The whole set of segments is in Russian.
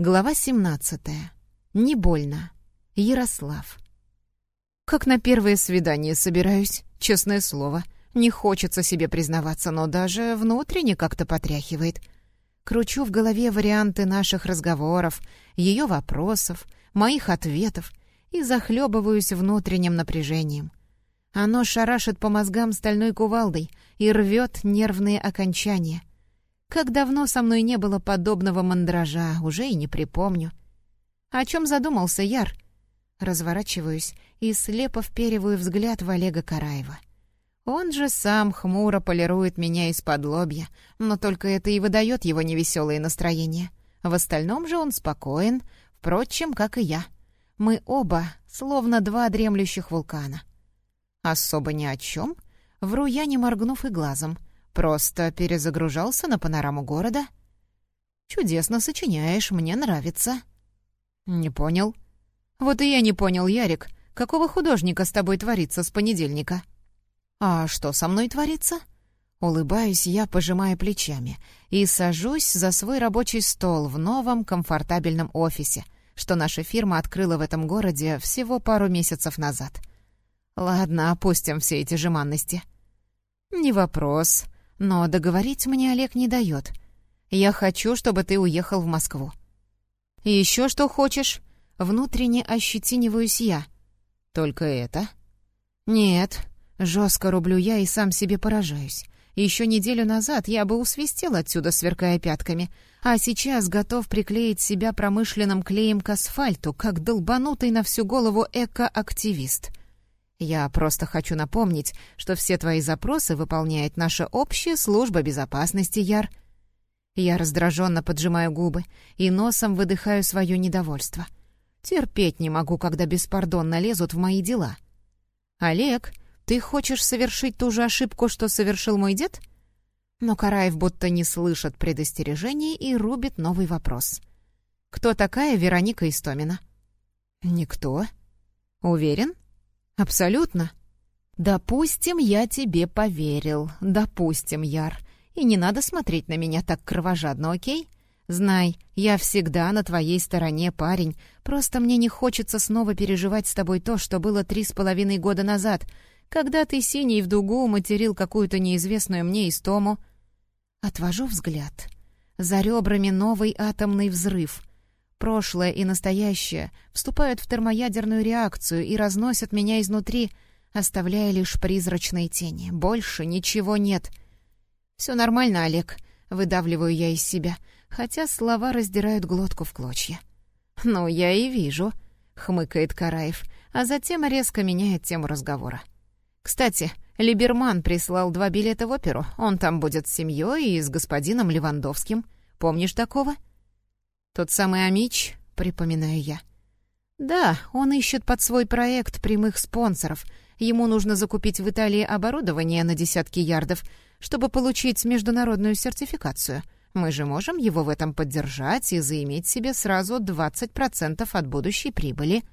Глава 17. Не больно. Ярослав. Как на первое свидание собираюсь, честное слово. Не хочется себе признаваться, но даже внутренне как-то потряхивает. Кручу в голове варианты наших разговоров, ее вопросов, моих ответов и захлебываюсь внутренним напряжением. Оно шарашит по мозгам стальной кувалдой и рвет нервные окончания. Как давно со мной не было подобного мандража, уже и не припомню. О чем задумался Яр? Разворачиваюсь и слепо впериваю взгляд в Олега Караева. Он же сам хмуро полирует меня из-под лобья, но только это и выдает его невеселое настроение. В остальном же он спокоен, впрочем, как и я. Мы оба словно два дремлющих вулкана. Особо ни о чем, вру я, не моргнув и глазом — Просто перезагружался на панораму города? Чудесно сочиняешь, мне нравится. Не понял. Вот и я не понял, Ярик, какого художника с тобой творится с понедельника? А что со мной творится? Улыбаюсь я, пожимая плечами, и сажусь за свой рабочий стол в новом комфортабельном офисе, что наша фирма открыла в этом городе всего пару месяцев назад. Ладно, опустим все эти жеманности. «Не вопрос», но договорить мне Олег не дает. Я хочу, чтобы ты уехал в Москву. Еще что хочешь? Внутренне ощетиниваюсь я. Только это? Нет, жестко рублю я и сам себе поражаюсь. Еще неделю назад я бы усвистел отсюда, сверкая пятками, а сейчас готов приклеить себя промышленным клеем к асфальту, как долбанутый на всю голову эко-активист. Я просто хочу напомнить, что все твои запросы выполняет наша общая служба безопасности, Яр. Я раздраженно поджимаю губы и носом выдыхаю свое недовольство. Терпеть не могу, когда беспардонно лезут в мои дела. Олег, ты хочешь совершить ту же ошибку, что совершил мой дед? Но Караев будто не слышит предостережений и рубит новый вопрос. Кто такая Вероника Истомина? Никто. Уверен? — «Абсолютно». «Допустим, я тебе поверил. Допустим, Яр. И не надо смотреть на меня так кровожадно, окей? Знай, я всегда на твоей стороне, парень. Просто мне не хочется снова переживать с тобой то, что было три с половиной года назад, когда ты синий в дугу материл какую-то неизвестную мне истому». Отвожу взгляд. За ребрами новый атомный взрыв. Прошлое и настоящее вступают в термоядерную реакцию и разносят меня изнутри, оставляя лишь призрачные тени. Больше ничего нет. «Все нормально, Олег», — выдавливаю я из себя, хотя слова раздирают глотку в клочья. «Ну, я и вижу», — хмыкает Караев, а затем резко меняет тему разговора. «Кстати, Либерман прислал два билета в оперу. Он там будет с семьей и с господином Левандовским. Помнишь такого?» «Тот самый Амич?» — припоминаю я. «Да, он ищет под свой проект прямых спонсоров. Ему нужно закупить в Италии оборудование на десятки ярдов, чтобы получить международную сертификацию. Мы же можем его в этом поддержать и заиметь себе сразу 20% от будущей прибыли».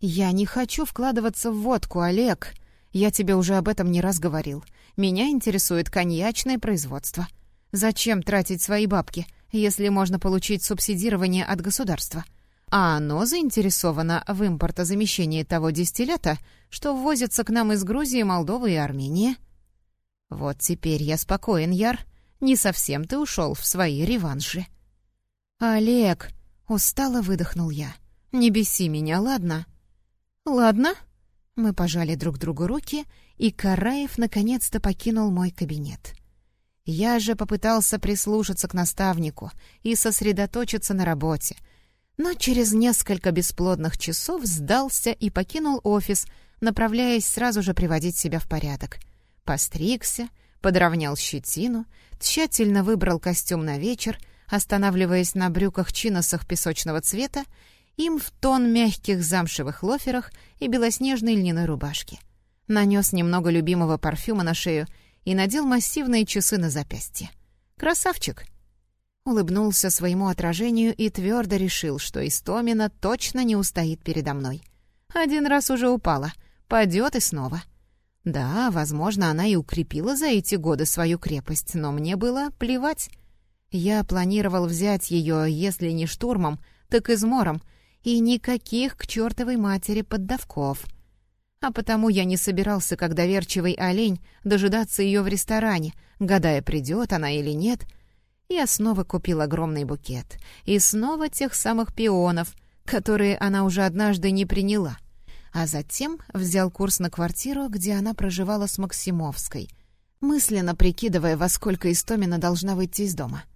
«Я не хочу вкладываться в водку, Олег. Я тебе уже об этом не раз говорил. Меня интересует коньячное производство. Зачем тратить свои бабки? Если можно получить субсидирование от государства. А оно заинтересовано в импортозамещении того дистиллята, что ввозится к нам из Грузии, Молдовы и Армении. Вот теперь я спокоен, Яр. Не совсем ты ушел в свои реванши. «Олег!» — устало выдохнул я. «Не беси меня, ладно?» «Ладно». Мы пожали друг другу руки, и Караев наконец-то покинул мой кабинет. Я же попытался прислушаться к наставнику и сосредоточиться на работе, но через несколько бесплодных часов сдался и покинул офис, направляясь сразу же приводить себя в порядок. Постригся, подровнял щетину, тщательно выбрал костюм на вечер, останавливаясь на брюках-чиносах песочного цвета, им в тон мягких замшевых лоферах и белоснежной льняной рубашке. Нанес немного любимого парфюма на шею — и надел массивные часы на запястье. «Красавчик!» Улыбнулся своему отражению и твердо решил, что Истомина точно не устоит передо мной. Один раз уже упала, падет и снова. Да, возможно, она и укрепила за эти годы свою крепость, но мне было плевать. Я планировал взять ее, если не штурмом, так измором, и никаких к чертовой матери поддавков. А потому я не собирался, как доверчивый олень, дожидаться ее в ресторане, гадая, придет она или нет. Я снова купил огромный букет. И снова тех самых пионов, которые она уже однажды не приняла. А затем взял курс на квартиру, где она проживала с Максимовской, мысленно прикидывая, во сколько Истомина должна выйти из дома. —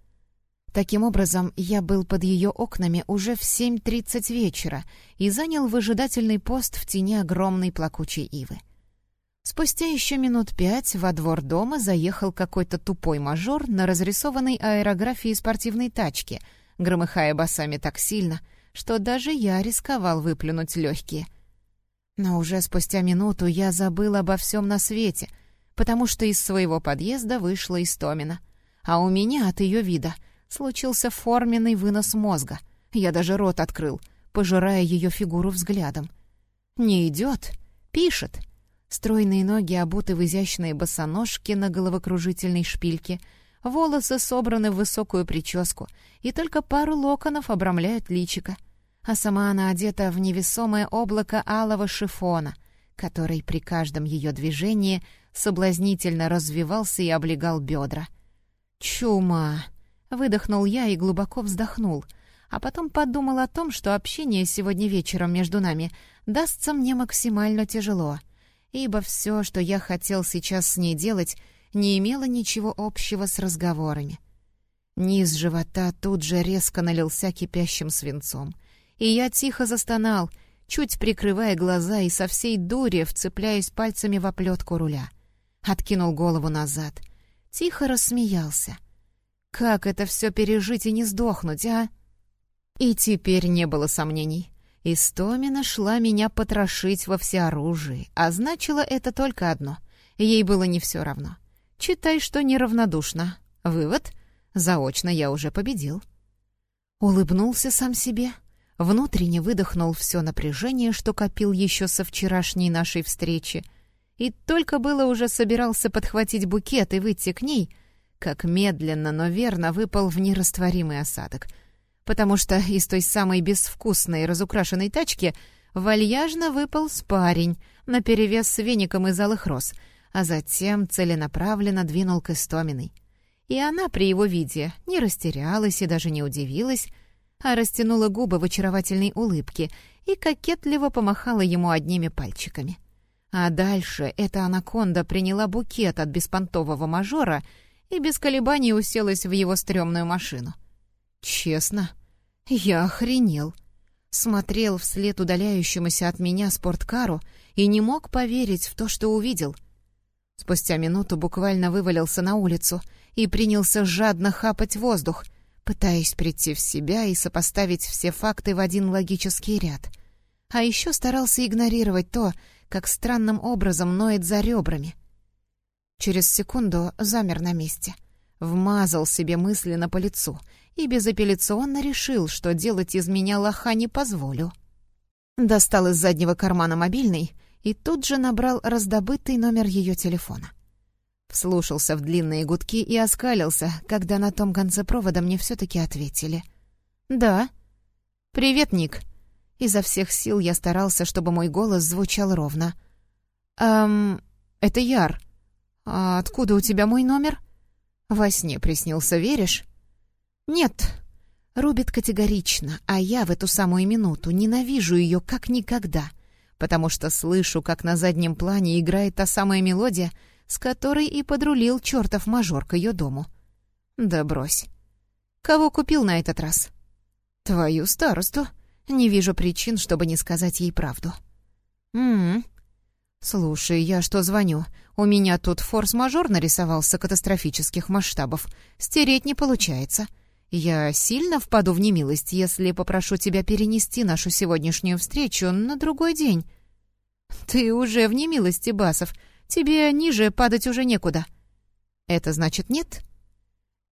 Таким образом, я был под ее окнами уже в 7.30 вечера и занял выжидательный пост в тени огромной плакучей ивы. Спустя еще минут пять во двор дома заехал какой-то тупой мажор на разрисованной аэрографии спортивной тачки, громыхая басами так сильно, что даже я рисковал выплюнуть легкие. Но уже спустя минуту я забыл обо всем на свете, потому что из своего подъезда вышла Истомина, а у меня от ее вида — случился форменный вынос мозга. Я даже рот открыл, пожирая ее фигуру взглядом. «Не идет, пишет». Стройные ноги обуты в изящные босоножки на головокружительной шпильке, волосы собраны в высокую прическу, и только пару локонов обрамляют личико. А сама она одета в невесомое облако алого шифона, который при каждом ее движении соблазнительно развивался и облегал бедра. «Чума!» Выдохнул я и глубоко вздохнул, а потом подумал о том, что общение сегодня вечером между нами дастся мне максимально тяжело, ибо все, что я хотел сейчас с ней делать, не имело ничего общего с разговорами. Низ живота тут же резко налился кипящим свинцом, и я тихо застонал, чуть прикрывая глаза и со всей дури вцепляясь пальцами в оплетку руля. Откинул голову назад, тихо рассмеялся — как это все пережить и не сдохнуть, а? И теперь не было сомнений. Истомина шла меня потрошить во всеоружии, а значило это только одно. Ей было не все равно. Читай, что неравнодушно. Вывод — заочно я уже победил. Улыбнулся сам себе, внутренне выдохнул все напряжение, что копил еще со вчерашней нашей встречи, и только было уже собирался подхватить букет и выйти к ней — как медленно, но верно выпал в нерастворимый осадок. Потому что из той самой безвкусной разукрашенной тачки вальяжно выпал парень наперевес с веником из алых роз, а затем целенаправленно двинул к Истоминой. И она при его виде не растерялась и даже не удивилась, а растянула губы в очаровательной улыбке и кокетливо помахала ему одними пальчиками. А дальше эта анаконда приняла букет от беспонтового мажора — и без колебаний уселась в его стрёмную машину. Честно, я охренел. Смотрел вслед удаляющемуся от меня спорткару и не мог поверить в то, что увидел. Спустя минуту буквально вывалился на улицу и принялся жадно хапать воздух, пытаясь прийти в себя и сопоставить все факты в один логический ряд. А еще старался игнорировать то, как странным образом ноет за ребрами — Через секунду замер на месте. Вмазал себе мысленно по лицу и безапелляционно решил, что делать из меня лоха не позволю. Достал из заднего кармана мобильный и тут же набрал раздобытый номер ее телефона. Вслушался в длинные гудки и оскалился, когда на том конце провода мне все-таки ответили. «Да». «Привет, Ник». Изо всех сил я старался, чтобы мой голос звучал ровно. «Эм, это Яр». «А откуда у тебя мой номер?» «Во сне приснился, веришь?» «Нет». Рубит категорично, а я в эту самую минуту ненавижу ее как никогда, потому что слышу, как на заднем плане играет та самая мелодия, с которой и подрулил чертов мажор к ее дому. «Да брось». «Кого купил на этот раз?» «Твою старосту. Не вижу причин, чтобы не сказать ей правду». «М-м, «Слушай, я что звоню? У меня тут форс-мажор нарисовался катастрофических масштабов. Стереть не получается. Я сильно впаду в немилость, если попрошу тебя перенести нашу сегодняшнюю встречу на другой день». «Ты уже в немилости, Басов. Тебе ниже падать уже некуда». «Это значит нет?»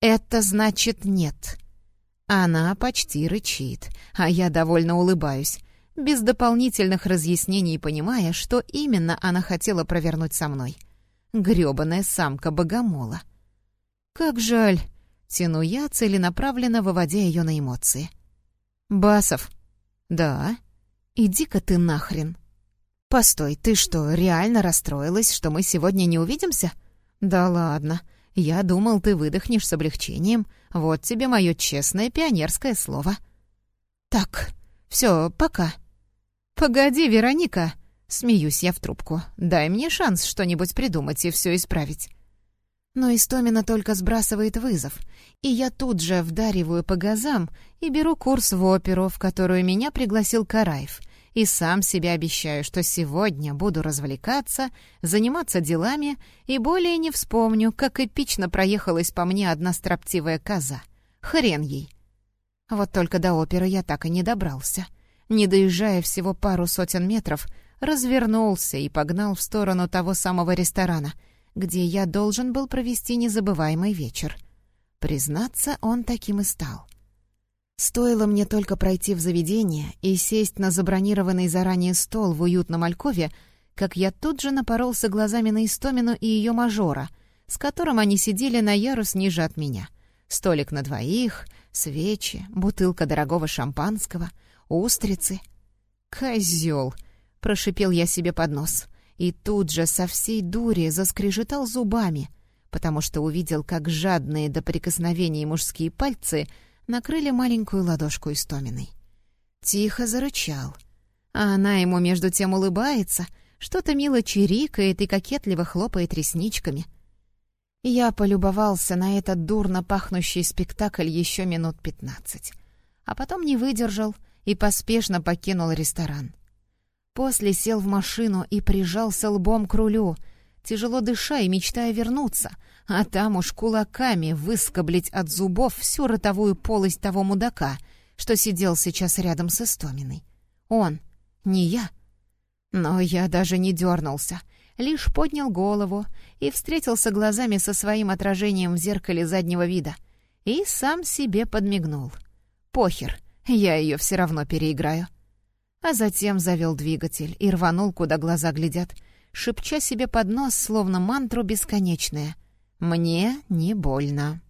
«Это значит нет». Она почти рычит, а я довольно улыбаюсь без дополнительных разъяснений понимая, что именно она хотела провернуть со мной. Грёбаная самка богомола. «Как жаль. Тяну я, целенаправленно выводя ее на эмоции. «Басов». «Да». «Иди-ка ты нахрен». «Постой, ты что, реально расстроилась, что мы сегодня не увидимся?» «Да ладно. Я думал, ты выдохнешь с облегчением. Вот тебе мое честное пионерское слово». «Так, все, пока». «Погоди, Вероника!» Смеюсь я в трубку. «Дай мне шанс что-нибудь придумать и все исправить». Но Истомина только сбрасывает вызов, и я тут же вдариваю по газам и беру курс в оперу, в которую меня пригласил Караев, и сам себе обещаю, что сегодня буду развлекаться, заниматься делами и более не вспомню, как эпично проехалась по мне одна строптивая коза. Хрен ей. Вот только до оперы я так и не добрался. Не доезжая всего пару сотен метров, развернулся и погнал в сторону того самого ресторана, где я должен был провести незабываемый вечер. Признаться, он таким и стал. Стоило мне только пройти в заведение и сесть на забронированный заранее стол в уютном алькове, как я тут же напоролся глазами на Истомину и ее мажора, с которым они сидели на ярус ниже от меня. Столик на двоих, свечи, бутылка дорогого шампанского, устрицы. «Козёл!» — прошипел я себе под нос. И тут же со всей дури заскрежетал зубами, потому что увидел, как жадные до прикосновений мужские пальцы накрыли маленькую ладошку Истоминой. Тихо зарычал. А она ему между тем улыбается, что-то мило чирикает и кокетливо хлопает ресничками. Я полюбовался на этот дурно пахнущий спектакль еще минут пятнадцать, а потом не выдержал и поспешно покинул ресторан. После сел в машину и прижался лбом к рулю, тяжело дыша и мечтая вернуться, а там уж кулаками выскоблить от зубов всю ротовую полость того мудака, что сидел сейчас рядом с Истоминой. Он, не я. Но я даже не дернулся, лишь поднял голову и встретился глазами со своим отражением в зеркале заднего вида и сам себе подмигнул. Похер, я ее все равно переиграю а затем завел двигатель и рванул, куда глаза глядят, шепча себе под нос, словно мантру бесконечное. «Мне не больно».